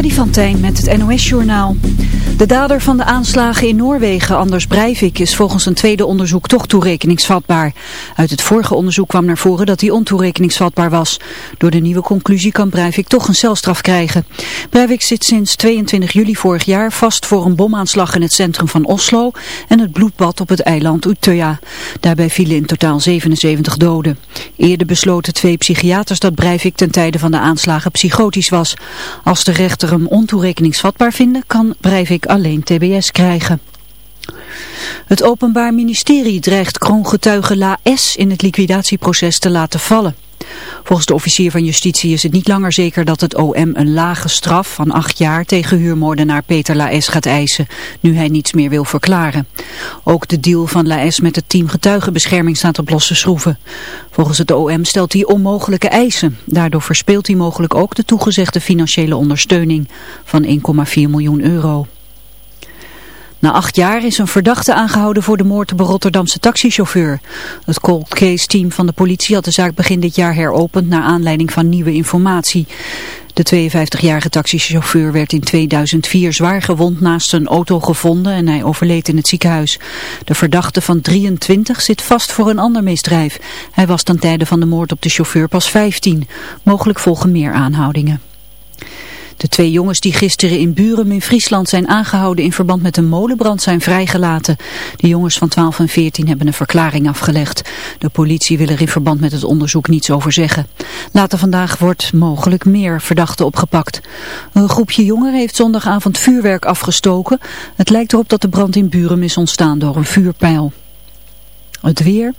Freddy van met het NOS-journaal. De dader van de aanslagen in Noorwegen, Anders Breivik, is volgens een tweede onderzoek toch toerekeningsvatbaar. Uit het vorige onderzoek kwam naar voren dat hij ontoerekeningsvatbaar was. Door de nieuwe conclusie kan Breivik toch een celstraf krijgen. Breivik zit sinds 22 juli vorig jaar vast voor een bomaanslag in het centrum van Oslo en het bloedbad op het eiland Utøya. Daarbij vielen in totaal 77 doden. Eerder besloten twee psychiaters dat Breivik ten tijde van de aanslagen psychotisch was. Als de rechter hem ontoerekeningsvatbaar vinden, kan Breivik alleen tbs krijgen. Het Openbaar Ministerie dreigt kroongetuige La in het liquidatieproces te laten vallen. Volgens de officier van justitie is het niet langer zeker dat het OM een lage straf van acht jaar tegen huurmoordenaar Peter Laes gaat eisen, nu hij niets meer wil verklaren. Ook de deal van Laes met het team getuigenbescherming staat op losse schroeven. Volgens het OM stelt hij onmogelijke eisen. Daardoor verspeelt hij mogelijk ook de toegezegde financiële ondersteuning van 1,4 miljoen euro. Na acht jaar is een verdachte aangehouden voor de moord op een Rotterdamse taxichauffeur. Het cold case team van de politie had de zaak begin dit jaar heropend naar aanleiding van nieuwe informatie. De 52-jarige taxichauffeur werd in 2004 zwaar gewond naast een auto gevonden en hij overleed in het ziekenhuis. De verdachte van 23 zit vast voor een ander misdrijf. Hij was ten tijde van de moord op de chauffeur pas 15. Mogelijk volgen meer aanhoudingen. De twee jongens die gisteren in Buren in Friesland zijn aangehouden in verband met een molenbrand zijn vrijgelaten. De jongens van 12 en 14 hebben een verklaring afgelegd. De politie wil er in verband met het onderzoek niets over zeggen. Later vandaag wordt mogelijk meer verdachten opgepakt. Een groepje jongeren heeft zondagavond vuurwerk afgestoken. Het lijkt erop dat de brand in Buren is ontstaan door een vuurpijl. Het weer.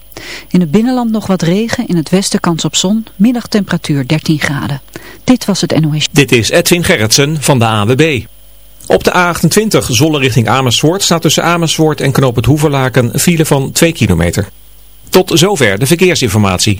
In het binnenland nog wat regen, in het westen kans op zon. Middagtemperatuur 13 graden. Dit was het NOS. Dit is Edwin Gerritsen van de AWB. Op de A28 Zolle richting Amersfoort staat tussen Amersfoort en Knoop het Hoeverlaken file van 2 kilometer. Tot zover de verkeersinformatie.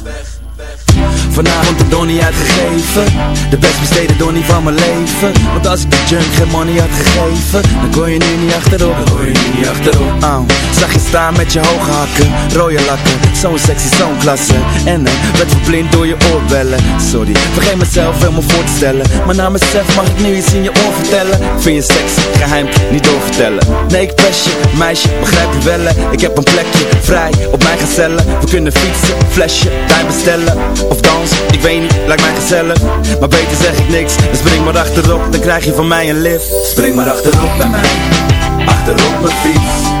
Vanavond de donnie uitgegeven. De best besteden donnie van mijn leven. Want als ik de junk geen money had gegeven Dan kon je nu niet achterop Dan kon je niet achterop oh. Zag je staan met je hoge hakken Rode lakken. Zo'n sexy, zo'n klasse. En werd verblind door je oorbellen. Sorry, vergeet mezelf helemaal voor te stellen. Maar na mezelf mag ik nu iets in je oor vertellen. Vind je sexy, geheim, niet doorvertellen? Nee, ik pest je, meisje, begrijp je wel? Ik heb een plekje, vrij, op mijn gezellen. We kunnen fietsen, flesje, tijd bestellen. Of dans, ik weet niet, lijkt mij gezellig Maar beter zeg ik niks, dus spring maar achterop. Dan krijg je van mij een lift. Spring maar achterop bij mij Achterop mijn fiets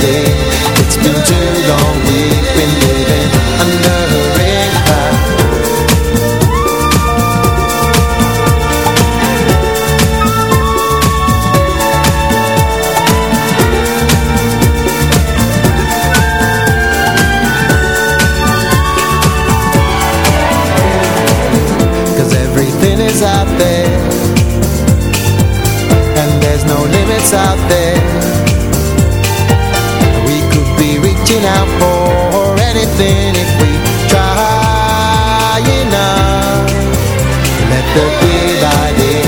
It's been too long, we something if we try enough. Let the day by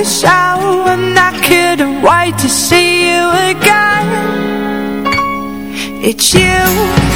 wish I couldn't wait to see you again. It's you.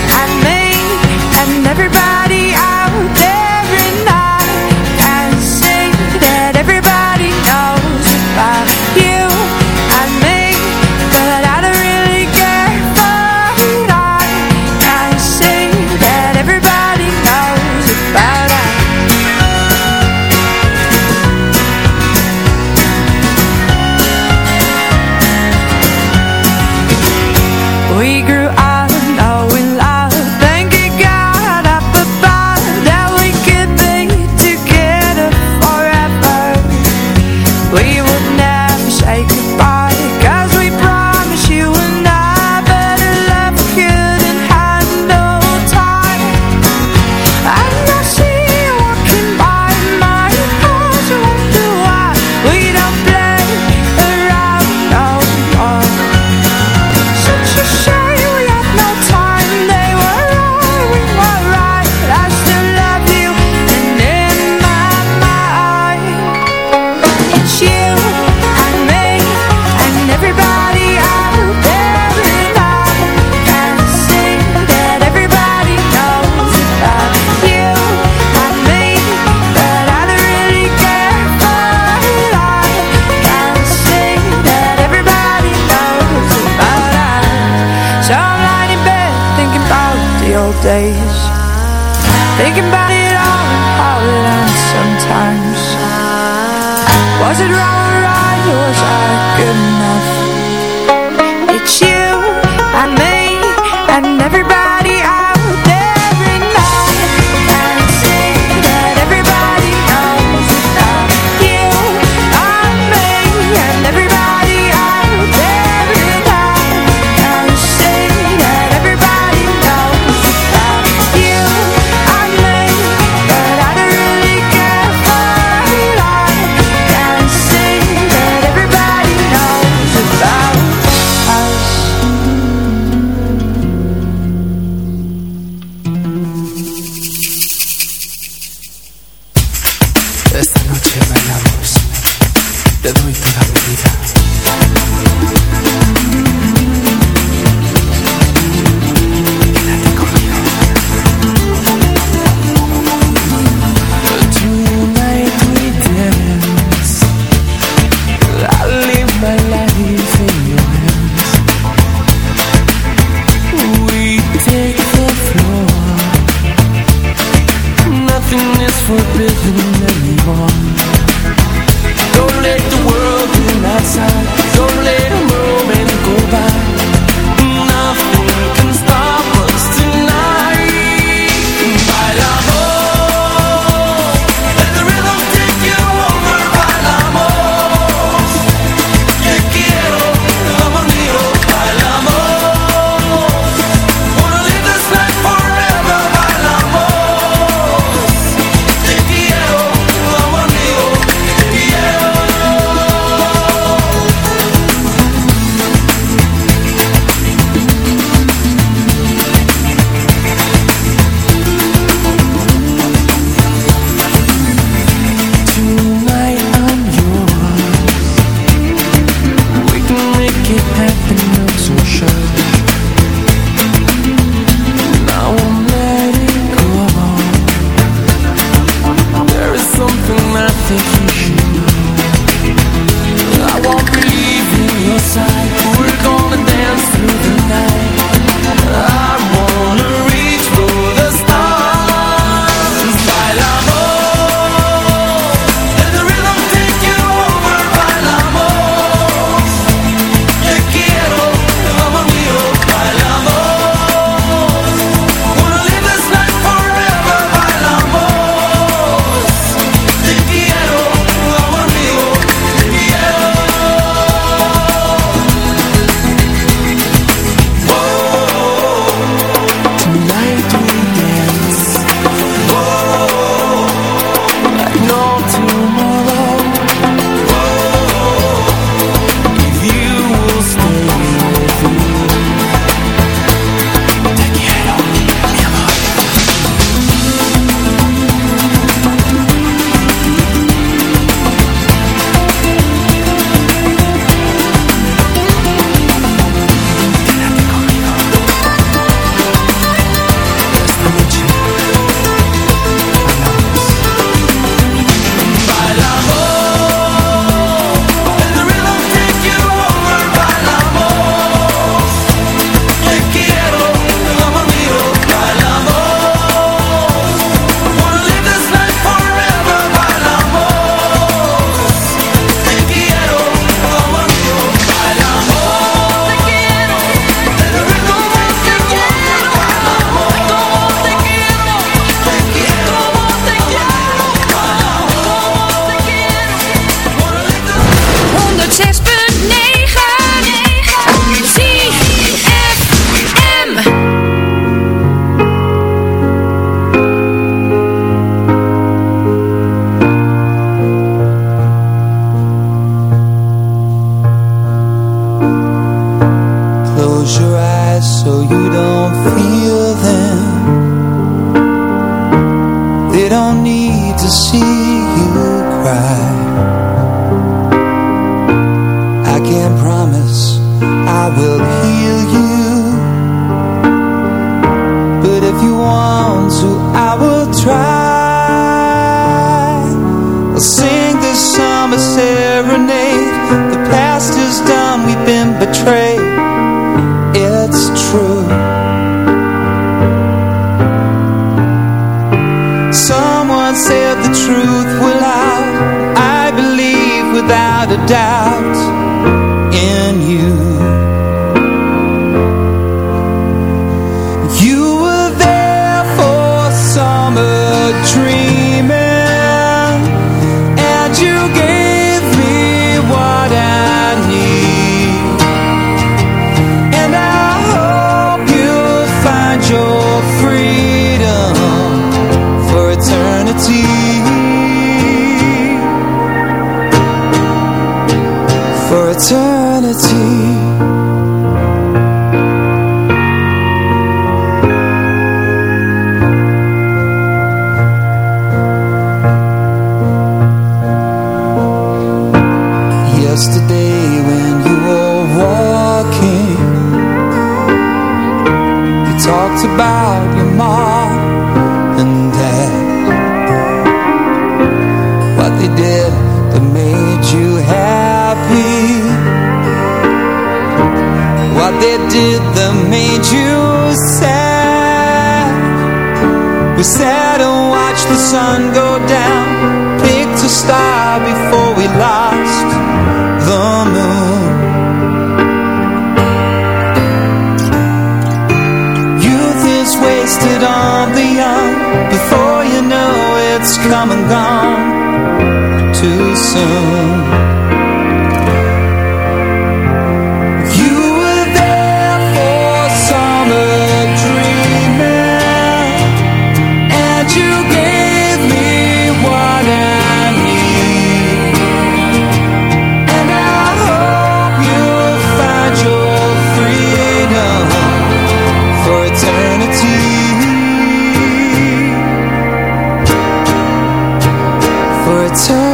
turn